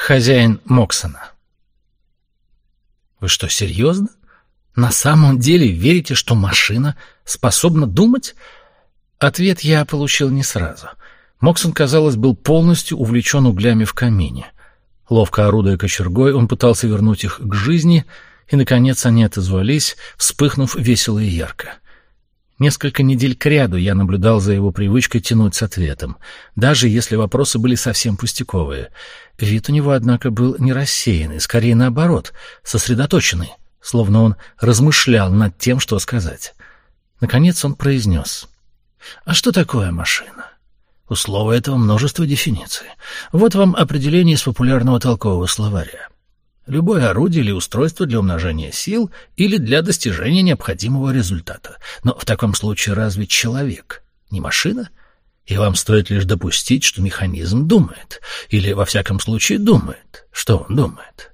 Хозяин Моксона. Вы что, серьезно? На самом деле верите, что машина способна думать? Ответ я получил не сразу. Моксон, казалось, был полностью увлечен углями в камине. Ловко орудуя кочергой, он пытался вернуть их к жизни, и, наконец, они отозвались, вспыхнув весело и ярко. Несколько недель кряду я наблюдал за его привычкой тянуть с ответом, даже если вопросы были совсем пустяковые. Вид у него, однако, был не рассеянный, скорее наоборот, сосредоточенный, словно он размышлял над тем, что сказать. Наконец он произнес. «А что такое машина?» У слова этого множество дефиниций. Вот вам определение из популярного толкового словаря. Любое орудие или устройство для умножения сил или для достижения необходимого результата. Но в таком случае разве человек не машина? И вам стоит лишь допустить, что механизм думает. Или, во всяком случае, думает. Что он думает?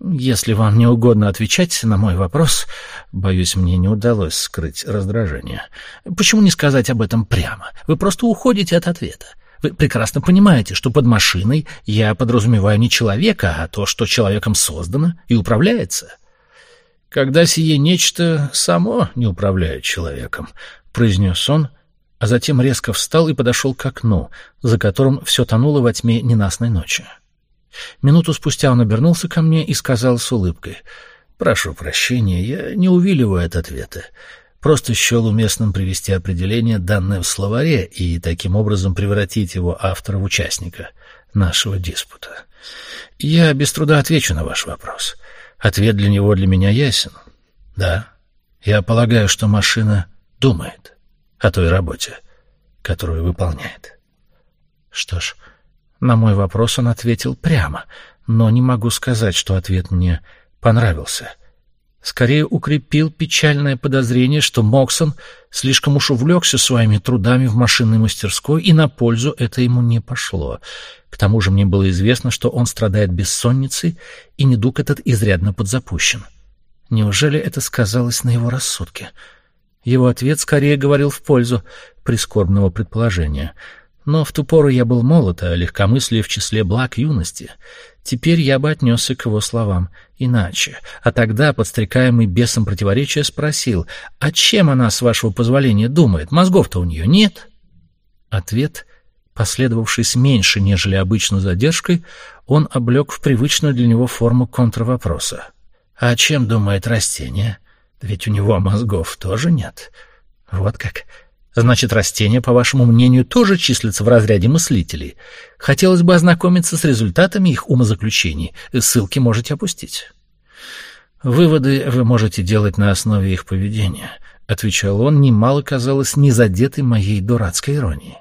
Если вам не угодно отвечать на мой вопрос, боюсь, мне не удалось скрыть раздражение. Почему не сказать об этом прямо? Вы просто уходите от ответа. Вы прекрасно понимаете, что под машиной я подразумеваю не человека, а то, что человеком создано и управляется. Когда сие нечто само не управляет человеком, произнес он, а затем резко встал и подошел к окну, за которым все тонуло во тьме ненастной ночи. Минуту спустя он обернулся ко мне и сказал с улыбкой, «Прошу прощения, я не увиливаю от ответа. Просто счел уместным привести определение, данное в словаре, и таким образом превратить его автора в участника нашего диспута. Я без труда отвечу на ваш вопрос. Ответ для него для меня ясен. Да, я полагаю, что машина думает о той работе, которую выполняет. Что ж, на мой вопрос он ответил прямо, но не могу сказать, что ответ мне понравился. Скорее укрепил печальное подозрение, что Моксон слишком уж увлекся своими трудами в машинной мастерской, и на пользу это ему не пошло. К тому же мне было известно, что он страдает бессонницей, и недуг этот изрядно подзапущен. Неужели это сказалось на его рассудке? Его ответ скорее говорил в пользу прискорбного предположения — но в ту пору я был молод, а легкомыслие в числе благ юности. Теперь я бы отнесся к его словам иначе. А тогда, подстрекаемый бесом противоречия, спросил, «А чем она, с вашего позволения, думает? Мозгов-то у нее нет?» Ответ, последовавший с меньшей, нежели обычно задержкой, он облег в привычную для него форму контрвопроса. «А чем думает растение? Ведь у него мозгов тоже нет». Вот как. Значит, растения, по вашему мнению, тоже числятся в разряде мыслителей. Хотелось бы ознакомиться с результатами их умозаключений. Ссылки можете опустить. Выводы вы можете делать на основе их поведения, отвечал он, немало казалось не задетый моей дурацкой иронией.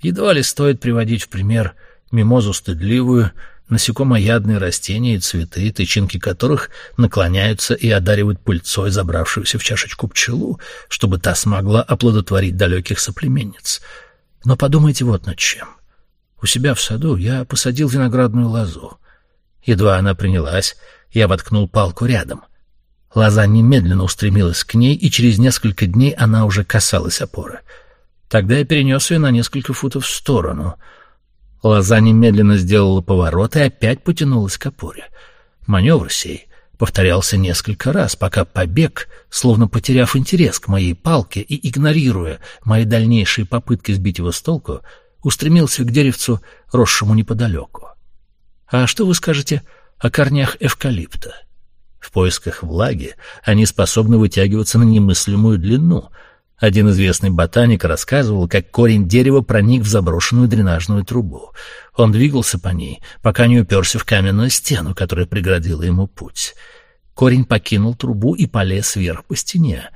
Едва ли стоит приводить в пример мимозу стыдливую, насекомоядные растения и цветы, тычинки которых наклоняются и одаривают пыльцой забравшуюся в чашечку пчелу, чтобы та смогла оплодотворить далеких соплеменниц. Но подумайте вот над чем. У себя в саду я посадил виноградную лозу. Едва она принялась, я воткнул палку рядом. Лоза немедленно устремилась к ней, и через несколько дней она уже касалась опоры. Тогда я перенес ее на несколько футов в сторону — Лоза немедленно сделала поворот и опять потянулась к опоре. Маневр сей повторялся несколько раз, пока побег, словно потеряв интерес к моей палке и игнорируя мои дальнейшие попытки сбить его с толку, устремился к деревцу, росшему неподалеку. А что вы скажете о корнях эвкалипта? В поисках влаги они способны вытягиваться на немыслимую длину — один известный ботаник рассказывал, как корень дерева проник в заброшенную дренажную трубу. Он двигался по ней, пока не уперся в каменную стену, которая преградила ему путь. Корень покинул трубу и полез вверх по стене.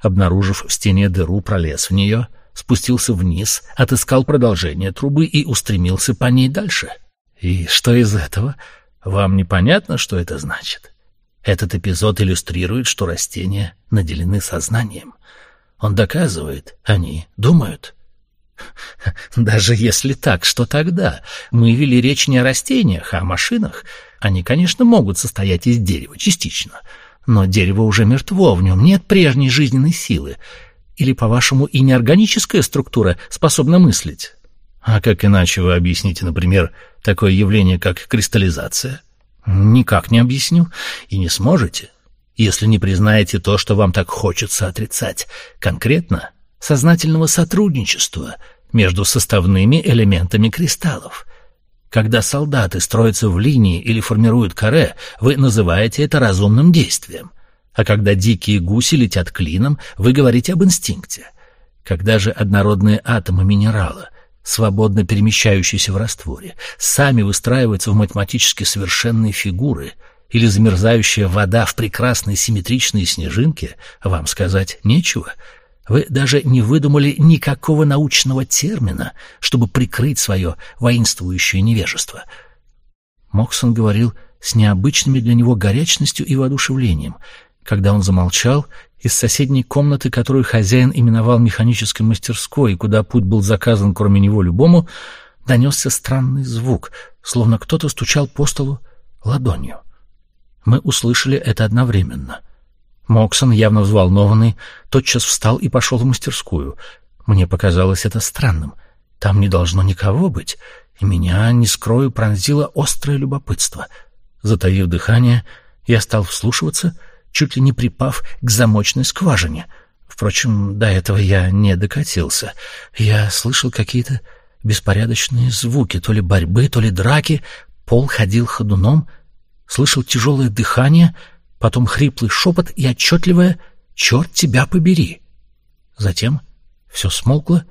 Обнаружив в стене дыру, пролез в нее, спустился вниз, отыскал продолжение трубы и устремился по ней дальше. И что из этого? Вам непонятно, что это значит? Этот эпизод иллюстрирует, что растения наделены сознанием. Он доказывает, они думают. Даже если так, что тогда? Мы вели речь не о растениях, а о машинах. Они, конечно, могут состоять из дерева, частично. Но дерево уже мертво, в нем нет прежней жизненной силы. Или, по-вашему, и неорганическая структура способна мыслить? А как иначе вы объясните, например, такое явление, как кристаллизация? Никак не объясню. И не сможете, если не признаете то, что вам так хочется отрицать. Конкретно сознательного сотрудничества между составными элементами кристаллов. Когда солдаты строятся в линии или формируют каре, вы называете это разумным действием. А когда дикие гуси летят клином, вы говорите об инстинкте. Когда же однородные атомы минерала, свободно перемещающиеся в растворе, сами выстраиваются в математически совершенные фигуры или замерзающая вода в прекрасной симметричной снежинке, вам сказать нечего. Вы даже не выдумали никакого научного термина, чтобы прикрыть свое воинствующее невежество. Моксон говорил с необычными для него горячностью и воодушевлением — когда он замолчал, из соседней комнаты, которую хозяин именовал механической мастерской, куда путь был заказан кроме него любому, донесся странный звук, словно кто-то стучал по столу ладонью. Мы услышали это одновременно. Моксон, явно взволнованный, тотчас встал и пошел в мастерскую. Мне показалось это странным. Там не должно никого быть, и меня, не скрою, пронзило острое любопытство. Затаив дыхание, я стал вслушиваться — чуть ли не припав к замочной скважине. Впрочем, до этого я не докатился. Я слышал какие-то беспорядочные звуки, то ли борьбы, то ли драки. Пол ходил ходуном, слышал тяжелое дыхание, потом хриплый шепот и отчетливое «Черт тебя побери!». Затем все смолкло,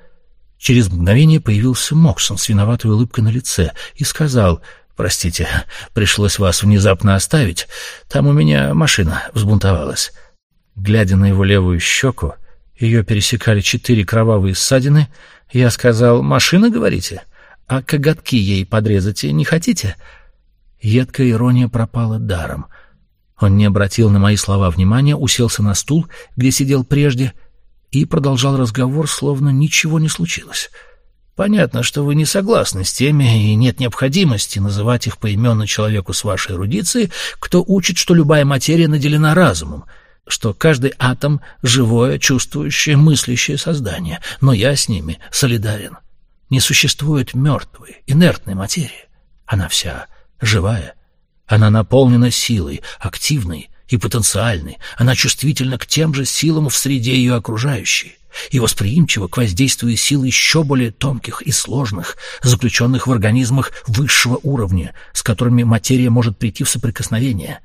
Через мгновение появился Моксон с виноватой улыбкой на лице и сказал Простите, пришлось вас внезапно оставить. Там у меня машина взбунтовалась. Глядя на его левую щеку, ее пересекали четыре кровавые ссадины, я сказал, «Машина, говорите? А коготки ей подрезать не хотите?» Едкая ирония пропала даром. Он не обратил на мои слова внимания, уселся на стул, где сидел прежде, и продолжал разговор, словно ничего не случилось. Понятно, что вы не согласны с теми, и нет необходимости называть их поименно человеку с вашей эрудицией, кто учит, что любая материя наделена разумом, что каждый атом — живое, чувствующее, мыслящее создание, но я с ними солидарен. Не существует мертвой, инертной материи. Она вся живая. Она наполнена силой, активной и потенциальной. Она чувствительна к тем же силам в среде ее окружающей и восприимчива к воздействию сил еще более тонких и сложных, заключенных в организмах высшего уровня, с которыми материя может прийти в соприкосновение.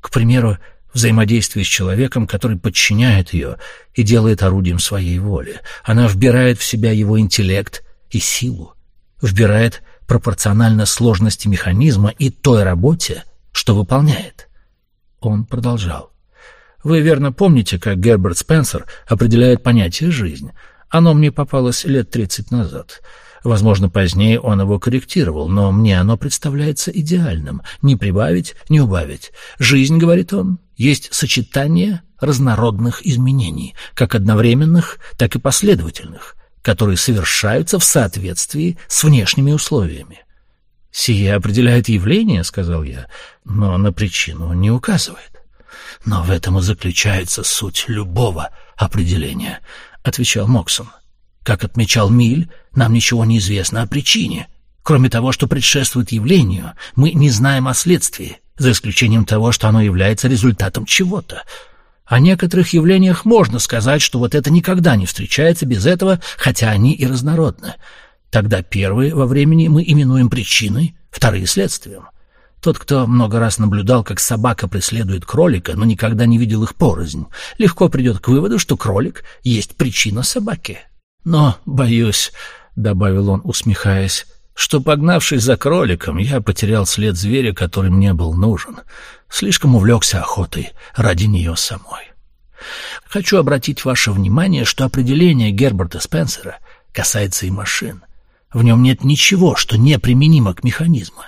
К примеру, взаимодействие с человеком, который подчиняет ее и делает орудием своей воли. Она вбирает в себя его интеллект и силу, вбирает пропорционально сложности механизма и той работе, что выполняет. Он продолжал. Вы верно помните, как Герберт Спенсер определяет понятие «жизнь». Оно мне попалось лет тридцать назад. Возможно, позднее он его корректировал, но мне оно представляется идеальным. Не прибавить, не убавить. Жизнь, говорит он, есть сочетание разнородных изменений, как одновременных, так и последовательных, которые совершаются в соответствии с внешними условиями. «Сие определяет явление», — сказал я, — «но на причину не указывает». Но в этом и заключается суть любого определения, отвечал Моксон. Как отмечал Миль, нам ничего не известно о причине. Кроме того, что предшествует явлению, мы не знаем о следствии, за исключением того, что оно является результатом чего-то. О некоторых явлениях можно сказать, что вот это никогда не встречается без этого, хотя они и разнородны. Тогда первые во времени мы именуем причиной, вторые — следствием. Тот, кто много раз наблюдал, как собака преследует кролика, но никогда не видел их порознь, легко придет к выводу, что кролик есть причина собаки. Но, боюсь, — добавил он, усмехаясь, — что, погнавшись за кроликом, я потерял след зверя, который мне был нужен. Слишком увлекся охотой ради нее самой. Хочу обратить ваше внимание, что определение Герберта Спенсера касается и машин. В нем нет ничего, что не применимо к механизму.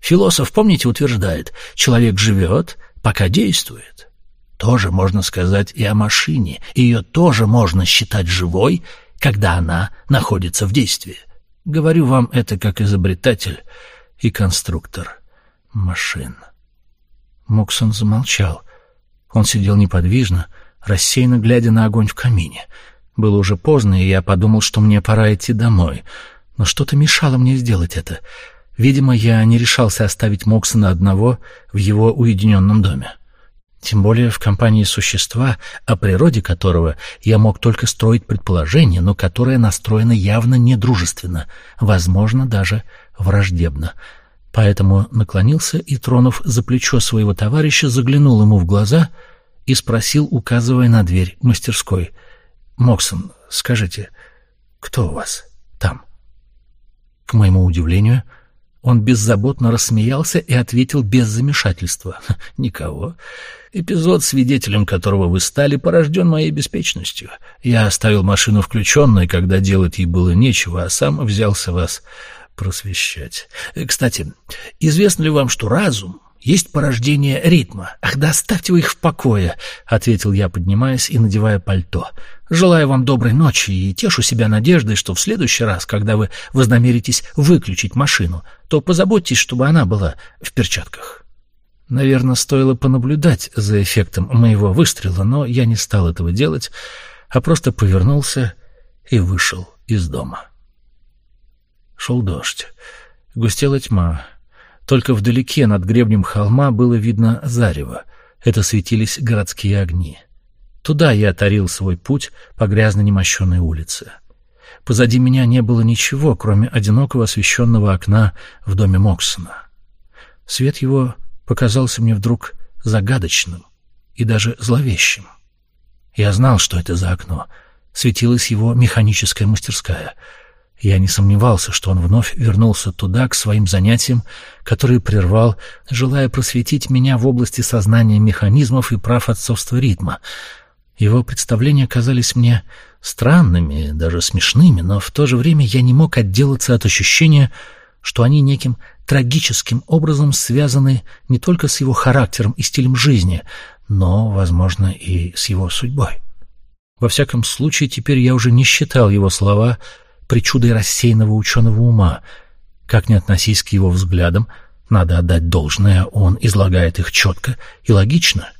Философ, помните, утверждает, человек живет, пока действует. Тоже можно сказать и о машине. Ее тоже можно считать живой, когда она находится в действии. Говорю вам это как изобретатель и конструктор машин. Моксон замолчал. Он сидел неподвижно, рассеянно глядя на огонь в камине. Было уже поздно, и я подумал, что мне пора идти домой. Но что-то мешало мне сделать это — Видимо, я не решался оставить Моксона одного в его уединенном доме. Тем более в компании существа, о природе которого я мог только строить предположение, но которое настроено явно недружественно, возможно, даже враждебно. Поэтому наклонился и, тронув за плечо своего товарища, заглянул ему в глаза и спросил, указывая на дверь мастерской. «Моксон, скажите, кто у вас там?» К моему удивлению, он беззаботно рассмеялся и ответил без замешательства. «Никого. Эпизод, свидетелем которого вы стали, порожден моей беспечностью. Я оставил машину включенной, когда делать ей было нечего, а сам взялся вас просвещать. Кстати, известно ли вам, что разум есть порождение ритма. Ах, да вы их в покое, — ответил я, поднимаясь и надевая пальто. Желаю вам доброй ночи и тешу себя надеждой, что в следующий раз, когда вы вознамеритесь выключить машину, то позаботьтесь, чтобы она была в перчатках. Наверное, стоило понаблюдать за эффектом моего выстрела, но я не стал этого делать, а просто повернулся и вышел из дома. Шел дождь. Густела тьма. Только вдалеке над гребнем холма было видно зарево. Это светились городские огни. Туда я тарил свой путь по грязно немощенной улице. Позади меня не было ничего, кроме одинокого освещенного окна в доме Моксона. Свет его показался мне вдруг загадочным и даже зловещим. Я знал, что это за окно. Светилась его механическая мастерская — я не сомневался, что он вновь вернулся туда, к своим занятиям, которые прервал, желая просветить меня в области сознания механизмов и прав отцовства ритма. Его представления казались мне странными, даже смешными, но в то же время я не мог отделаться от ощущения, что они неким трагическим образом связаны не только с его характером и стилем жизни, но, возможно, и с его судьбой. Во всяком случае, теперь я уже не считал его слова — причудой рассеянного ученого ума. Как ни относись к его взглядам, надо отдать должное, он излагает их четко и логично.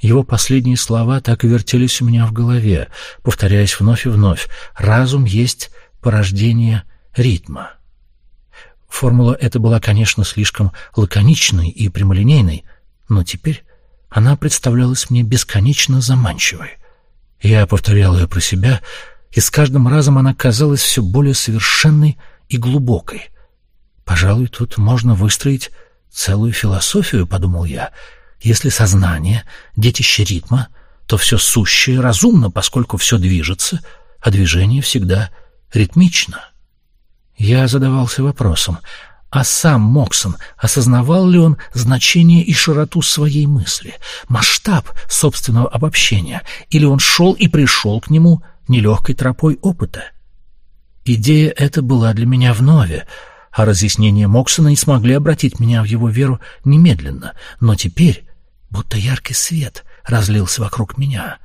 Его последние слова так и вертелись у меня в голове, повторяясь вновь и вновь. «Разум есть порождение ритма». Формула эта была, конечно, слишком лаконичной и прямолинейной, но теперь она представлялась мне бесконечно заманчивой. Я повторял ее про себя — и с каждым разом она казалась все более совершенной и глубокой. «Пожалуй, тут можно выстроить целую философию», — подумал я. «Если сознание — детище ритма, то все сущее разумно, поскольку все движется, а движение всегда ритмично». Я задавался вопросом, а сам Моксон, осознавал ли он значение и широту своей мысли, масштаб собственного обобщения, или он шел и пришел к нему — нелегкой тропой опыта. Идея эта была для меня вновь, а разъяснения Моксона не смогли обратить меня в его веру немедленно, но теперь, будто яркий свет, разлился вокруг меня,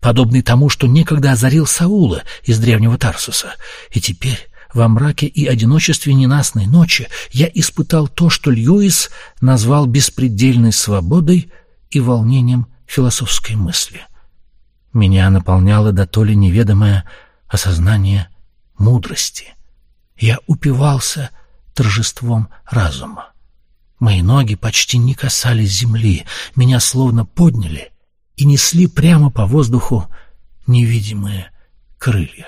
подобный тому, что некогда озарил Саула из древнего Тарсуса, и теперь во мраке и одиночестве ненастной ночи я испытал то, что Льюис назвал беспредельной свободой и волнением философской мысли — меня наполняло до то ли неведомое осознание мудрости. Я упивался торжеством разума. Мои ноги почти не касались земли, меня словно подняли и несли прямо по воздуху невидимые крылья.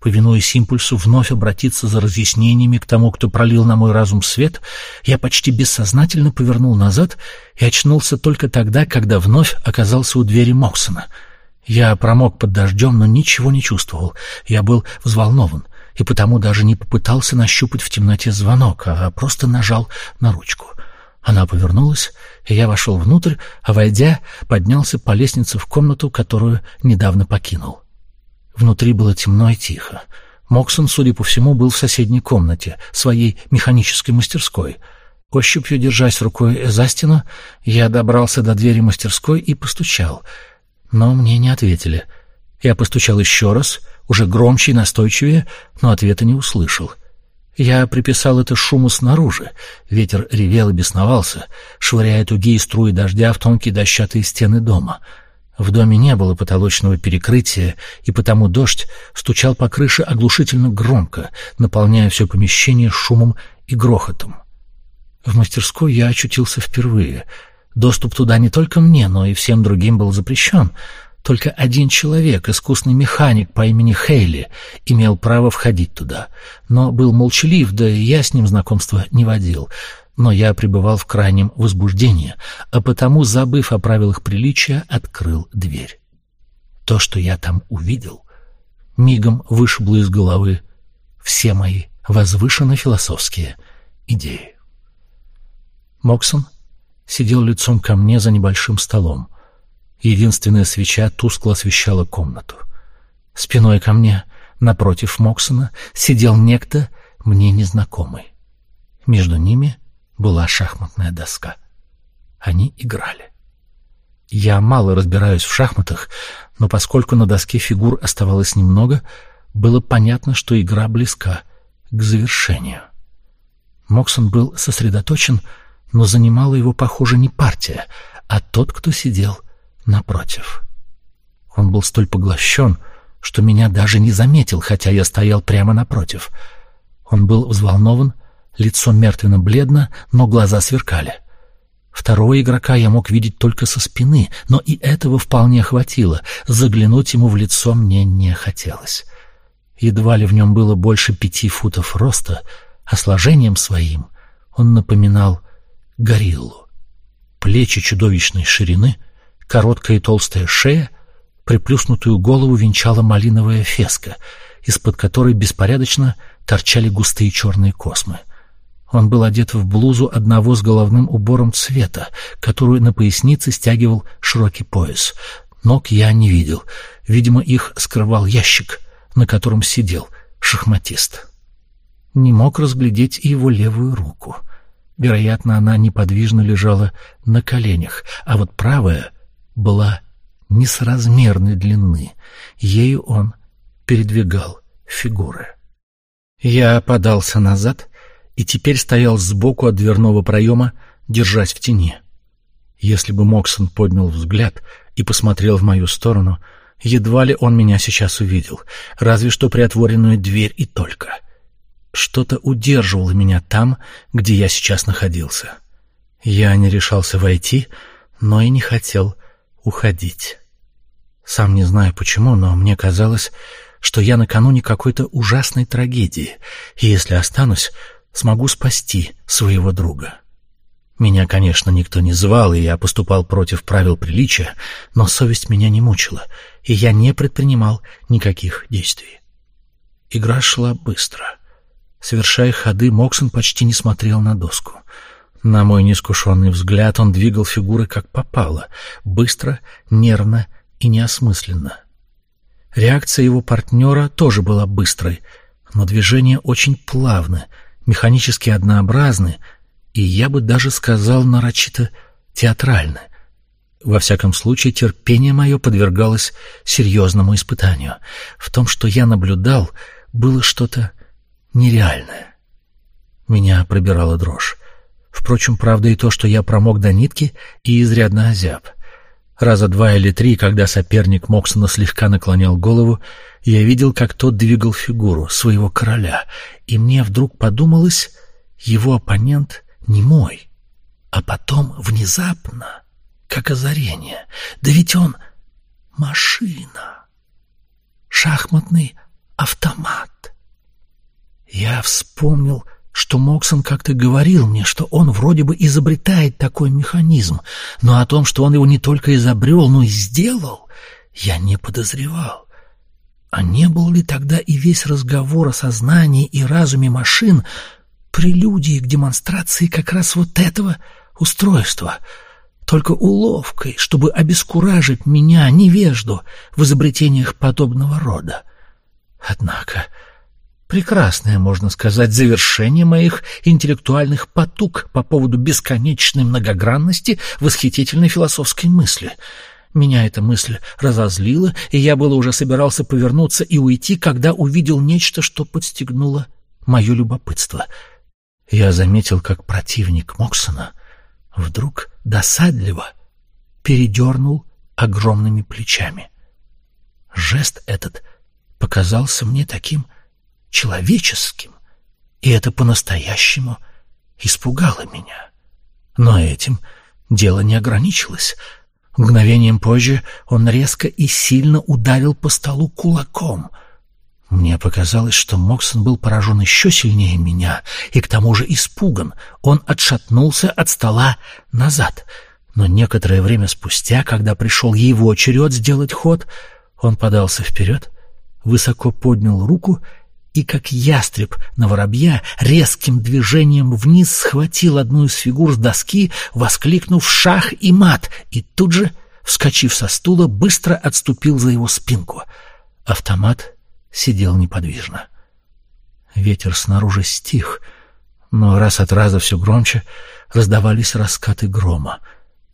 Повинуясь импульсу вновь обратиться за разъяснениями к тому, кто пролил на мой разум свет, я почти бессознательно повернул назад и очнулся только тогда, когда вновь оказался у двери Моксона. Я промок под дождем, но ничего не чувствовал. Я был взволнован и потому даже не попытался нащупать в темноте звонок, а просто нажал на ручку. Она повернулась, и я вошел внутрь, а, войдя, поднялся по лестнице в комнату, которую недавно покинул. Внутри было темно и тихо. Моксон, судя по всему, был в соседней комнате, своей механической мастерской. Ощупью, держась рукой за стену, я добрался до двери мастерской и постучал. Но мне не ответили. Я постучал еще раз, уже громче и настойчивее, но ответа не услышал. Я приписал это шуму снаружи. Ветер ревел и бесновался, швыряя тугие струи дождя в тонкие дощатые стены дома — в доме не было потолочного перекрытия, и потому дождь стучал по крыше оглушительно громко, наполняя все помещение шумом и грохотом. В мастерской я очутился впервые. Доступ туда не только мне, но и всем другим был запрещен. Только один человек, искусный механик по имени Хейли, имел право входить туда, но был молчалив, да и я с ним знакомства не водил. Но я пребывал в крайнем возбуждении, а потому, забыв о правилах приличия, открыл дверь. То, что я там увидел, мигом вышибло из головы все мои возвышенно-философские идеи. Моксон сидел лицом ко мне за небольшим столом. Единственная свеча тускло освещала комнату. Спиной ко мне, напротив Моксона, сидел некто мне незнакомый. Между ними была шахматная доска. Они играли. Я мало разбираюсь в шахматах, но поскольку на доске фигур оставалось немного, было понятно, что игра близка к завершению. Моксон был сосредоточен, но занимала его, похоже, не партия, а тот, кто сидел напротив. Он был столь поглощен, что меня даже не заметил, хотя я стоял прямо напротив. Он был взволнован, лицо мертвенно-бледно, но глаза сверкали. Второго игрока я мог видеть только со спины, но и этого вполне хватило. Заглянуть ему в лицо мне не хотелось. Едва ли в нем было больше пяти футов роста, а сложением своим он напоминал гориллу. Плечи чудовищной ширины, короткая и толстая шея, приплюснутую голову венчала малиновая феска, из-под которой беспорядочно торчали густые черные космы. Он был одет в блузу одного с головным убором цвета, которую на пояснице стягивал широкий пояс. Ног я не видел. Видимо, их скрывал ящик, на котором сидел шахматист. Не мог разглядеть и его левую руку — Вероятно, она неподвижно лежала на коленях, а вот правая была несоразмерной длины. Ею он передвигал фигуры. Я подался назад и теперь стоял сбоку от дверного проема, держась в тени. Если бы Моксон поднял взгляд и посмотрел в мою сторону, едва ли он меня сейчас увидел, разве что приотворенную дверь и только — что-то удерживало меня там, где я сейчас находился. Я не решался войти, но и не хотел уходить. Сам не знаю почему, но мне казалось, что я накануне какой-то ужасной трагедии, и если останусь, смогу спасти своего друга. Меня, конечно, никто не звал, и я поступал против правил приличия, но совесть меня не мучила, и я не предпринимал никаких действий. Игра шла быстро. Совершая ходы, Моксон почти не смотрел на доску. На мой неискушенный взгляд он двигал фигуры как попало, быстро, нервно и неосмысленно. Реакция его партнера тоже была быстрой, но движения очень плавны, механически однообразны, и я бы даже сказал нарочито театральны. Во всяком случае, терпение мое подвергалось серьезному испытанию. В том, что я наблюдал, было что-то нереальное. Меня пробирала дрожь. Впрочем, правда и то, что я промок до нитки и изрядно озяб. Раза два или три, когда соперник Моксона слегка наклонял голову, я видел, как тот двигал фигуру своего короля, и мне вдруг подумалось, его оппонент не мой. А потом внезапно, как озарение, да ведь он машина, шахматный автомат. Я вспомнил, что Моксон как-то говорил мне, что он вроде бы изобретает такой механизм, но о том, что он его не только изобрел, но и сделал, я не подозревал. А не был ли тогда и весь разговор о сознании и разуме машин прелюдией к демонстрации как раз вот этого устройства, только уловкой, чтобы обескуражить меня, невежду, в изобретениях подобного рода? Однако прекрасное, можно сказать, завершение моих интеллектуальных потуг по поводу бесконечной многогранности восхитительной философской мысли. Меня эта мысль разозлила, и я было уже собирался повернуться и уйти, когда увидел нечто, что подстегнуло мое любопытство. Я заметил, как противник Моксона вдруг досадливо передернул огромными плечами. Жест этот показался мне таким человеческим, и это по-настоящему испугало меня. Но этим дело не ограничилось. Мгновением позже он резко и сильно ударил по столу кулаком. Мне показалось, что Моксон был поражен еще сильнее меня и к тому же испуган. Он отшатнулся от стола назад. Но некоторое время спустя, когда пришел его черед сделать ход, он подался вперед, высоко поднял руку и, как ястреб на воробья, резким движением вниз схватил одну из фигур с доски, воскликнув «Шах и мат!» и тут же, вскочив со стула, быстро отступил за его спинку. Автомат сидел неподвижно. Ветер снаружи стих, но раз от раза все громче раздавались раскаты грома.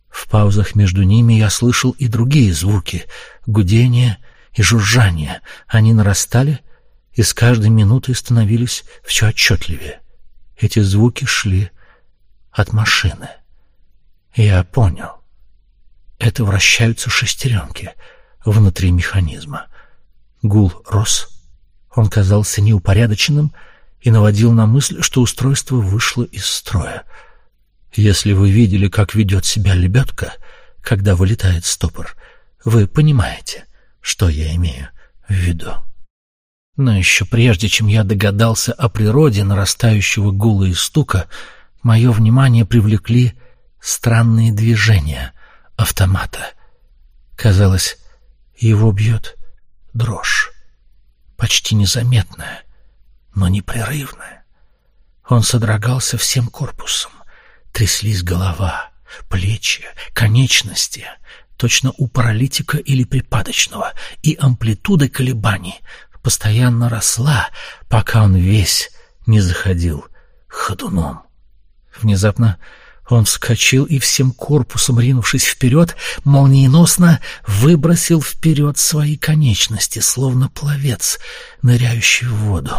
В паузах между ними я слышал и другие звуки — гудение и жужжание. Они нарастали — и с каждой минутой становились все отчетливее. Эти звуки шли от машины. Я понял. Это вращаются шестеренки внутри механизма. Гул рос. Он казался неупорядоченным и наводил на мысль, что устройство вышло из строя. Если вы видели, как ведет себя лебедка, когда вылетает стопор, вы понимаете, что я имею в виду. Но еще прежде, чем я догадался о природе нарастающего гула и стука, мое внимание привлекли странные движения автомата. Казалось, его бьет дрожь, почти незаметная, но непрерывная. Он содрогался всем корпусом, тряслись голова, плечи, конечности, точно у паралитика или припадочного, и амплитуда колебаний постоянно росла, пока он весь не заходил ходуном. Внезапно он вскочил и всем корпусом, ринувшись вперед, молниеносно выбросил вперед свои конечности, словно пловец, ныряющий в воду.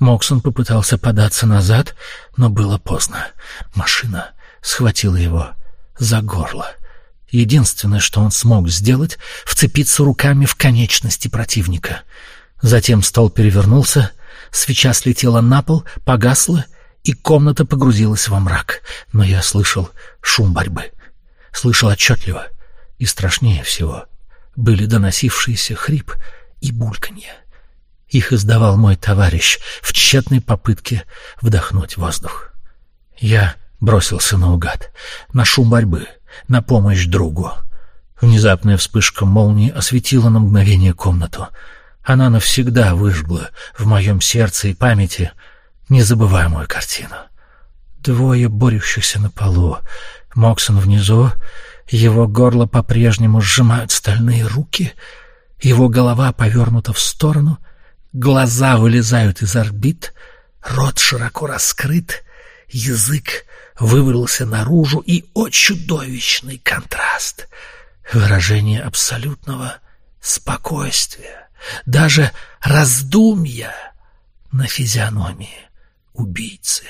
Моксон попытался податься назад, но было поздно. Машина схватила его за горло. Единственное, что он смог сделать — вцепиться руками в конечности противника — Затем стол перевернулся, свеча слетела на пол, погасла, и комната погрузилась во мрак. Но я слышал шум борьбы. Слышал отчетливо. И страшнее всего были доносившиеся хрип и бульканье. Их издавал мой товарищ в тщетной попытке вдохнуть воздух. Я бросился наугад, на шум борьбы, на помощь другу. Внезапная вспышка молнии осветила на мгновение комнату — она навсегда выжгла в моем сердце и памяти незабываемую картину. Двое борющихся на полу. Моксон внизу, его горло по-прежнему сжимают стальные руки, его голова повернута в сторону, глаза вылезают из орбит, рот широко раскрыт, язык вывалился наружу, и, о чудовищный контраст! Выражение абсолютного спокойствия даже раздумья на физиономии убийцы.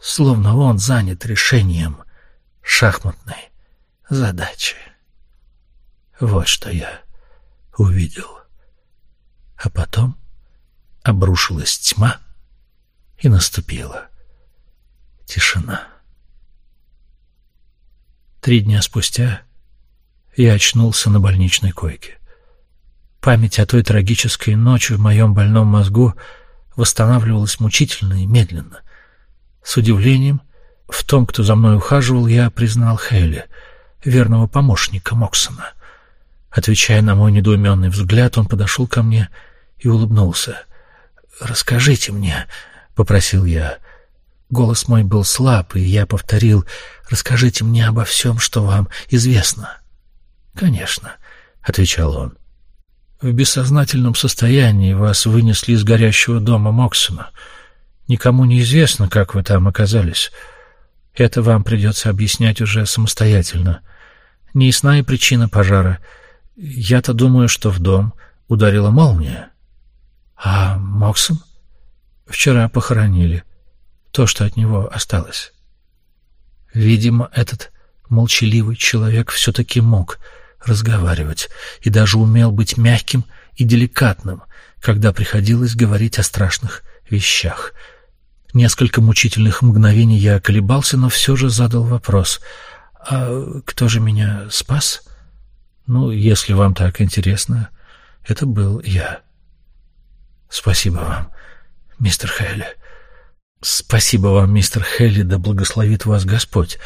Словно он занят решением шахматной задачи. Вот что я увидел. А потом обрушилась тьма, и наступила тишина. Три дня спустя я очнулся на больничной койке. Память о той трагической ночи в моем больном мозгу восстанавливалась мучительно и медленно. С удивлением, в том, кто за мной ухаживал, я признал Хейли, верного помощника Моксона. Отвечая на мой недоуменный взгляд, он подошел ко мне и улыбнулся. «Расскажите мне», — попросил я. Голос мой был слаб, и я повторил, «Расскажите мне обо всем, что вам известно». «Конечно», — отвечал он. В бессознательном состоянии вас вынесли из горящего дома Моксона. Никому не известно, как вы там оказались. Это вам придется объяснять уже самостоятельно. Неясна и причина пожара. Я-то думаю, что в дом ударила молния. А Моксон? Вчера похоронили. То, что от него осталось. Видимо, этот молчаливый человек все-таки мог разговаривать и даже умел быть мягким и деликатным, когда приходилось говорить о страшных вещах. Несколько мучительных мгновений я колебался, но все же задал вопрос. «А кто же меня спас?» «Ну, если вам так интересно, это был я». «Спасибо вам, мистер Хелли». «Спасибо вам, мистер Хелли, да благословит вас Господь.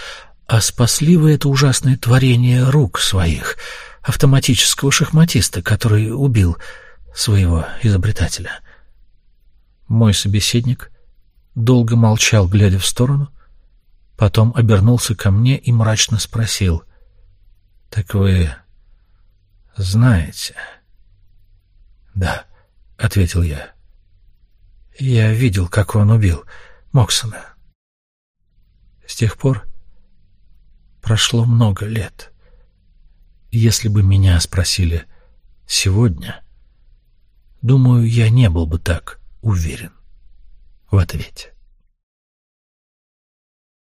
А спасли вы это ужасное творение рук своих, автоматического шахматиста, который убил своего изобретателя?» Мой собеседник долго молчал, глядя в сторону, потом обернулся ко мне и мрачно спросил. «Так вы знаете?» «Да», — ответил я. «Я видел, как он убил Моксона». С тех пор прошло много лет. Если бы меня спросили сегодня, думаю, я не был бы так уверен в ответе.